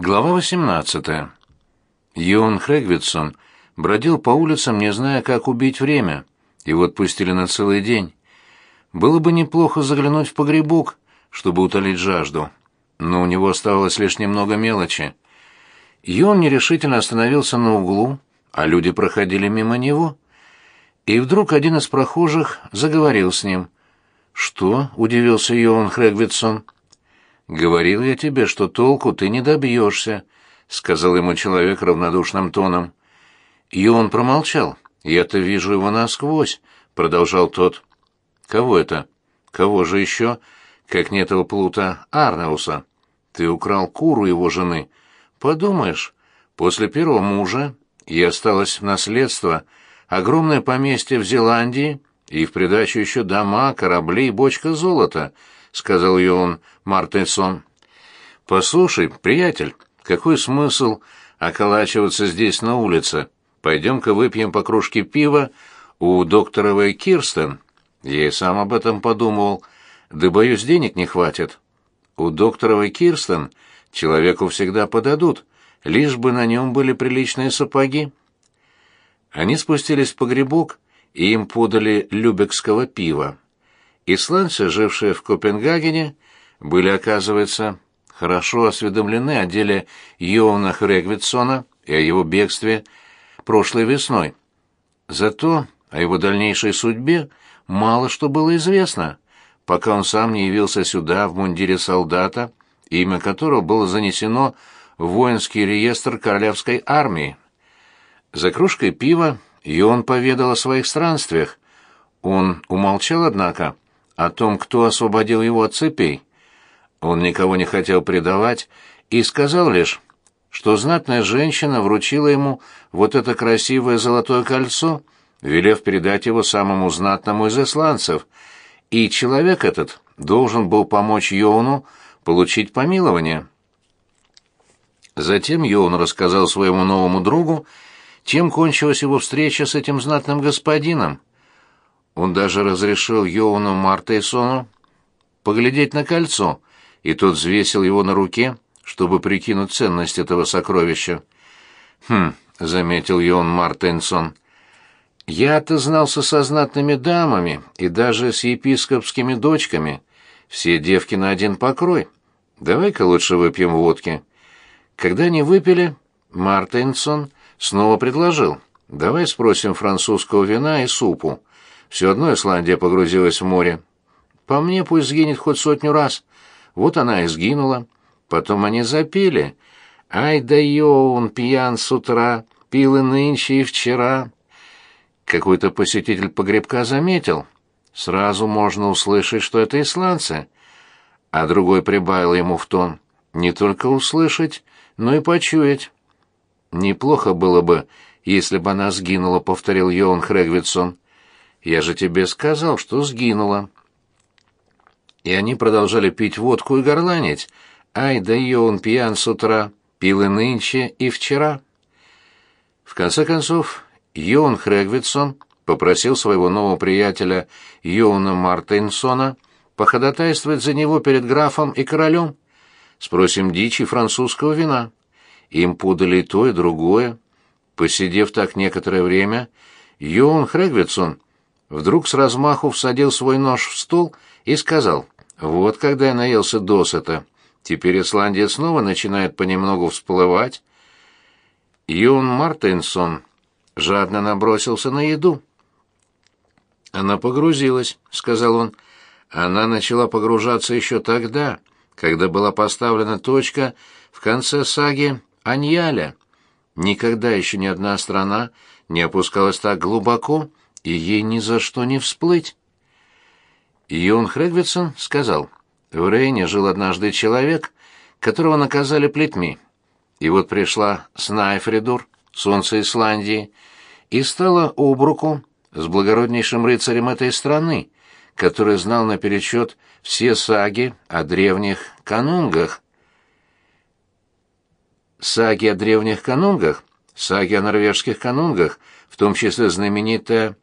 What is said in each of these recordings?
Глава 18. Йон Хрегвитсон бродил по улицам, не зная, как убить время. Его отпустили на целый день. Было бы неплохо заглянуть в погребок, чтобы утолить жажду, но у него оставалось лишь немного мелочи. Йон нерешительно остановился на углу, а люди проходили мимо него. И вдруг один из прохожих заговорил с ним. «Что?» — удивился Йон Хрегвитсон. «Говорил я тебе, что толку ты не добьешься», — сказал ему человек равнодушным тоном. И он промолчал. «Я-то вижу его насквозь», — продолжал тот. «Кого это? Кого же еще, как не этого плута Арнеуса? Ты украл куру его жены. Подумаешь, после первого мужа ей осталось в наследство огромное поместье в Зеландии и в придачу еще дома, корабли и бочка золота», — сказал Йоан Мартенсон. «Послушай, приятель, какой смысл околачиваться здесь на улице? Пойдем-ка выпьем по кружке пива у докторовой Кирстен. Я и сам об этом подумывал, да, боюсь, денег не хватит. У докторовой Кирстен человеку всегда подадут, лишь бы на нем были приличные сапоги». Они спустились в погребок, и им подали любекского пива. Исландцы, жившие в Копенгагене, были, оказывается, хорошо осведомлены о деле Йоуна Хрегвитсона и о его бегстве прошлой весной. Зато о его дальнейшей судьбе мало что было известно, пока он сам не явился сюда в мундире солдата, имя которого было занесено в воинский реестр королевской армии. За кружкой пива Йон поведал о своих странствиях. Он умолчал, однако, о том, кто освободил его от цепей. Он никого не хотел предавать и сказал лишь, что знатная женщина вручила ему вот это красивое золотое кольцо, велев передать его самому знатному из исландцев, и человек этот должен был помочь Йоуну получить помилование. Затем Йоун рассказал своему новому другу, чем кончилась его встреча с этим знатным господином. Он даже разрешил Йоуну Мартейсону поглядеть на кольцо, и тот взвесил его на руке, чтобы прикинуть ценность этого сокровища. «Хм», — заметил Йоун Мартенсон, — «я-то знался со знатными дамами и даже с епископскими дочками. Все девки на один покрой. Давай-ка лучше выпьем водки». Когда они выпили, Мартенсон снова предложил, «Давай спросим французского вина и супу». Все одно Исландия погрузилась в море. По мне пусть сгинет хоть сотню раз. Вот она и сгинула. Потом они запели. «Ай да он пьян с утра, пил и нынче, и вчера». Какой-то посетитель погребка заметил. Сразу можно услышать, что это исландцы. А другой прибавил ему в тон. Не только услышать, но и почуять. «Неплохо было бы, если бы она сгинула», — повторил Йоан Хрегвитсон. Я же тебе сказал, что сгинула. И они продолжали пить водку и горланить. Ай, да ее он пьян с утра, пил и нынче, и вчера. В конце концов, Йон Хрегвитсон попросил своего нового приятеля Йона Мартинсона походатайствовать за него перед графом и королем. Спросим дичи французского вина. Им подали то и другое. Посидев так некоторое время, Йон Хрегвитсон вдруг с размаху всадил свой нож в стол и сказал, «Вот когда я наелся досыта, теперь Исландия снова начинает понемногу всплывать». Юн Мартинсон жадно набросился на еду. «Она погрузилась», — сказал он. «Она начала погружаться еще тогда, когда была поставлена точка в конце саги Аньяля. Никогда еще ни одна страна не опускалась так глубоко, и ей ни за что не всплыть. Йон Хрегвитсон сказал, в Рейне жил однажды человек, которого наказали плетьми. И вот пришла Снайфридур, солнце Исландии, и стала об руку с благороднейшим рыцарем этой страны, который знал наперечет все саги о древних канунгах. Саги о древних канунгах, саги о норвежских канунгах, в том числе знаменитая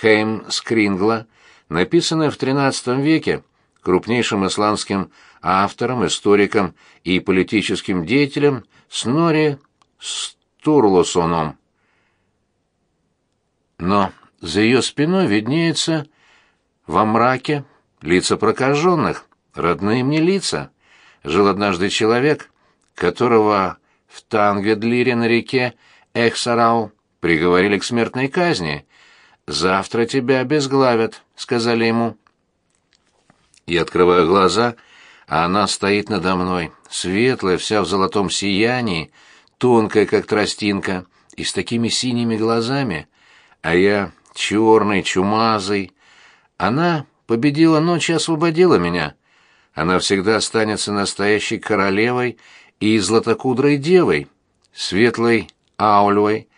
Хейм Скрингла, написанная в XIII веке крупнейшим исландским автором, историком и политическим деятелем Снори Стурлосоном. Но за ее спиной виднеется во мраке лица прокаженных, родные мне лица. Жил однажды человек, которого в Тангедлире на реке Эхсарау приговорили к смертной казни. «Завтра тебя обезглавят», — сказали ему. Я открываю глаза, а она стоит надо мной, светлая, вся в золотом сиянии, тонкая, как тростинка, и с такими синими глазами, а я черный, чумазый. Она победила ночь и освободила меня. Она всегда останется настоящей королевой и златокудрой девой, светлой аульвой,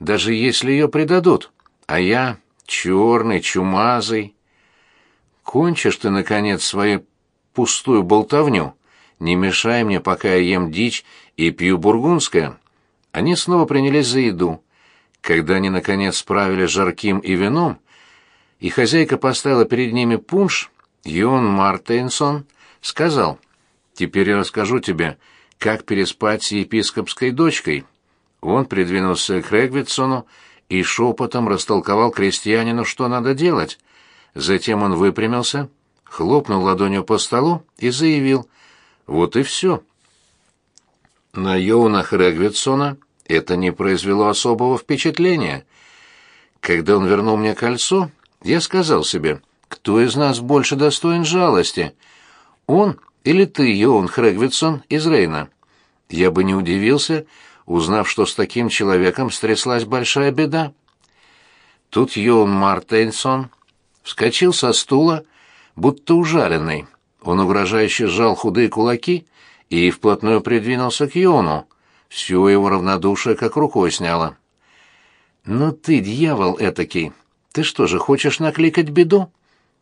даже если ее предадут, а я черный, чумазый. Кончишь ты, наконец, свою пустую болтовню, не мешай мне, пока я ем дичь и пью бургундское. Они снова принялись за еду. Когда они, наконец, справились жарким и вином, и хозяйка поставила перед ними пунш, Йон Мартенсон сказал, «Теперь я расскажу тебе, как переспать с епископской дочкой». Он придвинулся к Регвитсону и шепотом растолковал крестьянину, что надо делать. Затем он выпрямился, хлопнул ладонью по столу и заявил, «Вот и все». На Йоуна Регвитсона это не произвело особого впечатления. Когда он вернул мне кольцо, я сказал себе, кто из нас больше достоин жалости, он или ты, Йоун Хрегвитсон из Рейна? Я бы не удивился, узнав, что с таким человеком стряслась большая беда. Тут Йоун Мартенсон вскочил со стула, будто ужаленный. Он угрожающе сжал худые кулаки и вплотную придвинулся к Йону. Все его равнодушие как рукой сняло. «Ну ты, дьявол этакий, ты что же, хочешь накликать беду?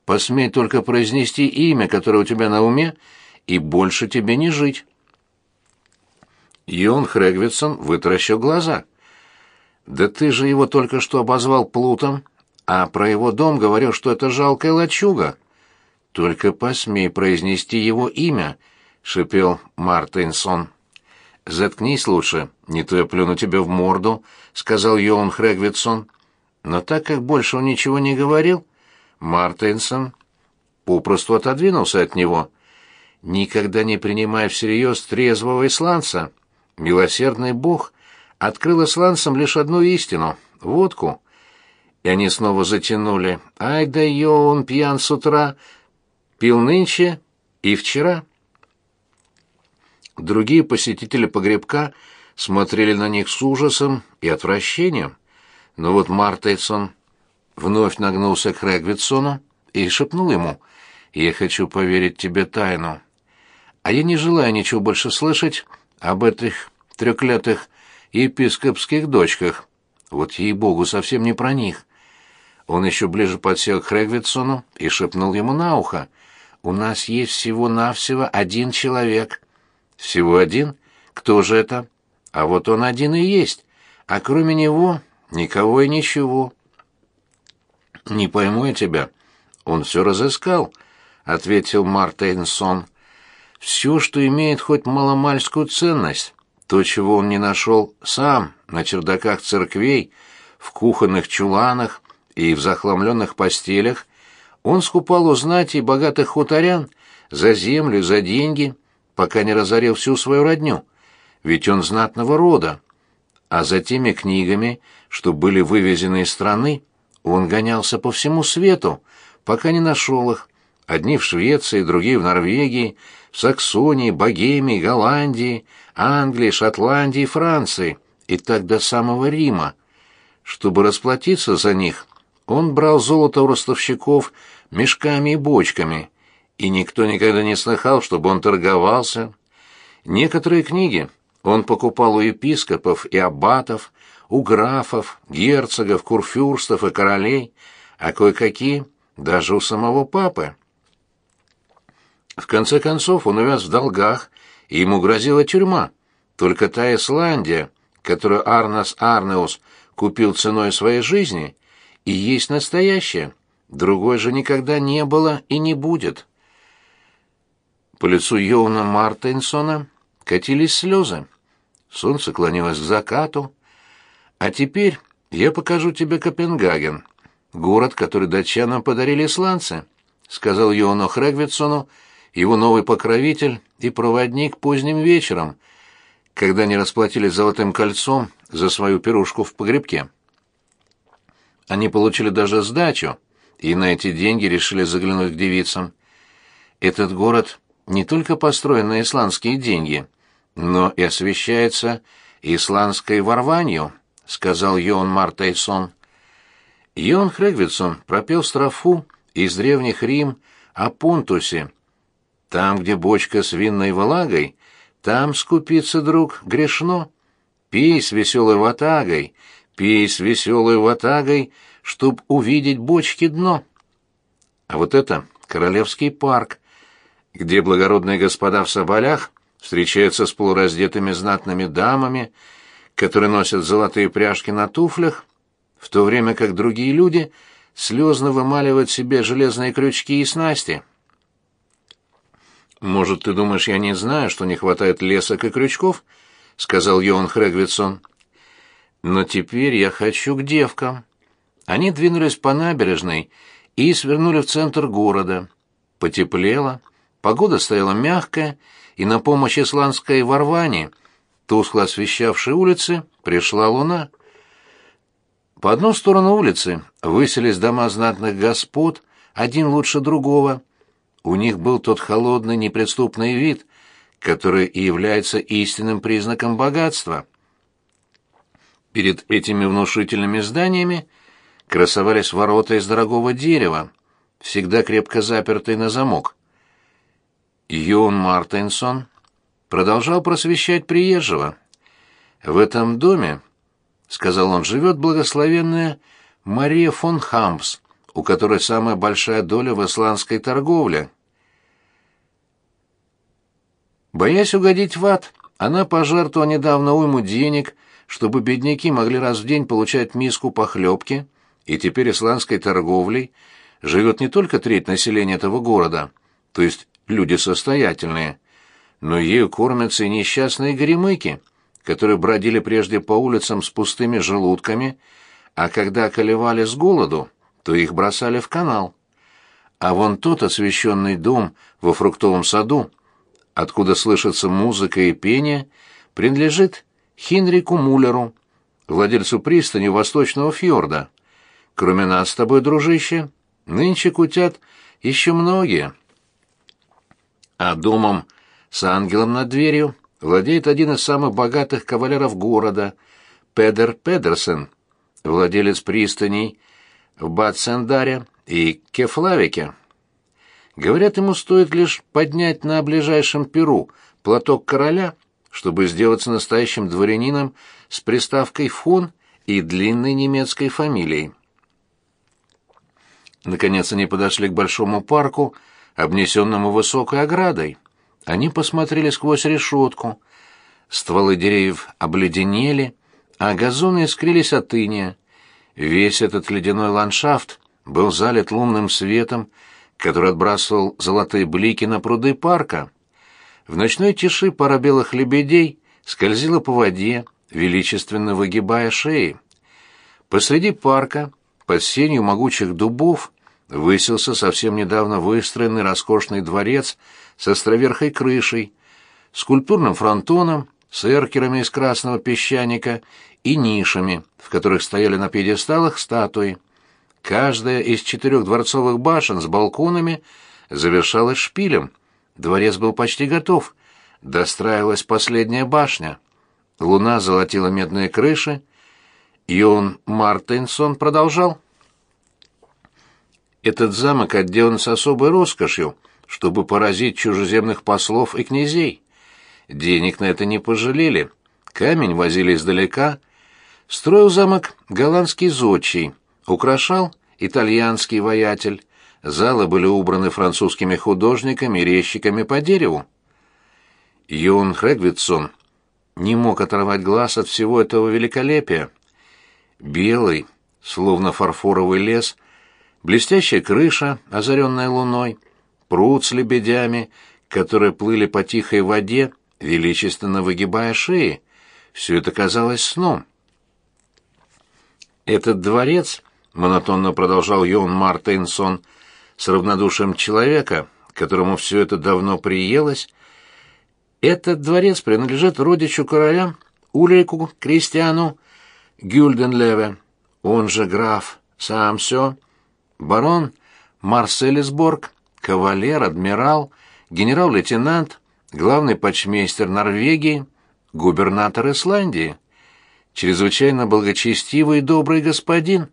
Посмей только произнести имя, которое у тебя на уме, и больше тебе не жить». Йон Хрегвитсон вытаращил глаза. «Да ты же его только что обозвал плутом, а про его дом говорил, что это жалкая лачуга». «Только посмей произнести его имя», — шепел Мартинсон. «Заткнись лучше, не то я плюну тебе в морду», — сказал Йоун Хрегвитсон. Но так как больше он ничего не говорил, Мартинсон попросту отодвинулся от него. Никогда не принимая всерьез трезвого исландца, милосердный бог открыл исландцам лишь одну истину — водку. И они снова затянули. «Ай да Йоун пьян с утра, пил нынче и вчера». Другие посетители погребка смотрели на них с ужасом и отвращением. Но вот Мартейсон вновь нагнулся к Регвитсону и шепнул ему, «Я хочу поверить тебе тайну. А я не желаю ничего больше слышать об этих трёклятых епископских дочках. Вот ей-богу, совсем не про них». Он еще ближе подсел к Регвитсону и шепнул ему на ухо, «У нас есть всего-навсего один человек». «Всего один? Кто же это?» «А вот он один и есть, а кроме него Никого и ничего. Не пойму я тебя. Он все разыскал, ответил Мартейнсон. Все, что имеет хоть маломальскую ценность, то, чего он не нашел сам на чердаках церквей, в кухонных чуланах и в захламленных постелях, он скупал у знати богатых хуторян за землю, за деньги, пока не разорил всю свою родню. Ведь он знатного рода, а за теми книгами, что были вывезены из страны, он гонялся по всему свету, пока не нашел их. Одни в Швеции, другие в Норвегии, Саксонии, Богемии, Голландии, Англии, Шотландии, Франции, и так до самого Рима. Чтобы расплатиться за них, он брал золото у ростовщиков мешками и бочками, и никто никогда не слыхал, чтобы он торговался. Некоторые книги он покупал у епископов и аббатов, у графов, герцогов, курфюрстов и королей, а кое-какие даже у самого папы. В конце концов он увяз в долгах, и ему грозила тюрьма. Только та Исландия, которую Арнас Арнеус купил ценой своей жизни, и есть настоящая. Другой же никогда не было и не будет. По лицу Йовна Мартинсона катились слезы. Солнце клонилось к закату. А теперь я покажу тебе Копенгаген, город, который датчанам подарили исландцы, сказал Йону Хрегвитсону, его новый покровитель и проводник поздним вечером, когда они расплатились золотым кольцом за свою пирушку в погребке. Они получили даже сдачу, и на эти деньги решили заглянуть к девицам. Этот город не только построен на исландские деньги, но и освещается исландской ворванью, сказал Йон Мартейсон. Йон Хрегвитсон пропел строфу из древних Рим о Пунтусе. Там, где бочка с винной влагой, там скупиться, друг, грешно. Пей с веселой ватагой, пей с веселой ватагой, чтоб увидеть бочки дно. А вот это Королевский парк, где благородные господа в соболях встречаются с полураздетыми знатными дамами, которые носят золотые пряжки на туфлях, в то время как другие люди слезно вымаливают себе железные крючки и снасти. «Может, ты думаешь, я не знаю, что не хватает лесок и крючков?» — сказал Йоан Хрегвитсон. «Но теперь я хочу к девкам». Они двинулись по набережной и свернули в центр города. Потеплело, погода стояла мягкая, и на помощь исландской Варване, тускло освещавшей улицы, пришла луна. По одну сторону улицы выселись дома знатных господ, один лучше другого. У них был тот холодный, неприступный вид, который и является истинным признаком богатства. Перед этими внушительными зданиями красовались ворота из дорогого дерева, всегда крепко запертые на замок. Йон Мартинсон продолжал просвещать приезжего. «В этом доме, — сказал он, — живет благословенная Мария фон Хампс, у которой самая большая доля в исландской торговле. Боясь угодить в ад, она пожертвовала недавно уйму денег, чтобы бедняки могли раз в день получать миску похлебки, и теперь исландской торговлей живет не только треть населения этого города, то есть люди состоятельные, но ею кормятся и несчастные горемыки, которые бродили прежде по улицам с пустыми желудками, а когда околевали с голоду, то их бросали в канал. А вон тот освященный дом во фруктовом саду, откуда слышится музыка и пение, принадлежит Хинрику Муллеру, владельцу пристани Восточного фьорда. Кроме нас с тобой, дружище, нынче кутят еще многие» а домом с ангелом над дверью владеет один из самых богатых кавалеров города, Педер Педерсен, владелец пристаней в Батсендаре и Кефлавике. Говорят, ему стоит лишь поднять на ближайшем перу платок короля, чтобы сделаться настоящим дворянином с приставкой «фон» и длинной немецкой фамилией. Наконец они подошли к большому парку, обнесенному высокой оградой. Они посмотрели сквозь решетку. Стволы деревьев обледенели, а газоны искрились от иния. Весь этот ледяной ландшафт был залит лунным светом, который отбрасывал золотые блики на пруды парка. В ночной тиши пара белых лебедей скользила по воде, величественно выгибая шеи. Посреди парка, под сенью могучих дубов, высился совсем недавно выстроенный роскошный дворец с островерхой крышей, скульптурным фронтоном, с эркерами из красного песчаника и нишами, в которых стояли на пьедесталах статуи. Каждая из четырех дворцовых башен с балконами завершалась шпилем. Дворец был почти готов. Достраивалась последняя башня. Луна золотила медные крыши. Йон Мартинсон продолжал. Этот замок отделан с особой роскошью, чтобы поразить чужеземных послов и князей. Денег на это не пожалели. Камень возили издалека. Строил замок голландский зодчий, украшал итальянский воятель. Залы были убраны французскими художниками и резчиками по дереву. Йон Хрегвитсон не мог оторвать глаз от всего этого великолепия. Белый, словно фарфоровый лес, блестящая крыша, озаренная луной, пруд с лебедями, которые плыли по тихой воде, величественно выгибая шеи. Все это казалось сном. Этот дворец, монотонно продолжал Йон Мартинсон, с равнодушием человека, которому все это давно приелось, этот дворец принадлежит родичу короля Ульрику Кристиану Гюльденлеве, он же граф Самсё, барон Марселисборг, кавалер, адмирал, генерал-лейтенант, главный почмейстер Норвегии, губернатор Исландии, чрезвычайно благочестивый и добрый господин.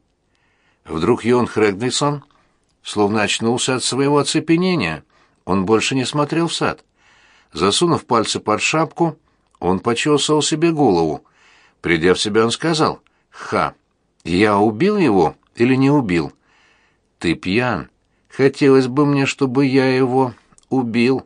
Вдруг Йон Хрэгдисон словно очнулся от своего оцепенения. Он больше не смотрел в сад. Засунув пальцы под шапку, он почесывал себе голову. Придя в себя, он сказал, «Ха, я убил его или не убил?» «Ты пьян. Хотелось бы мне, чтобы я его убил».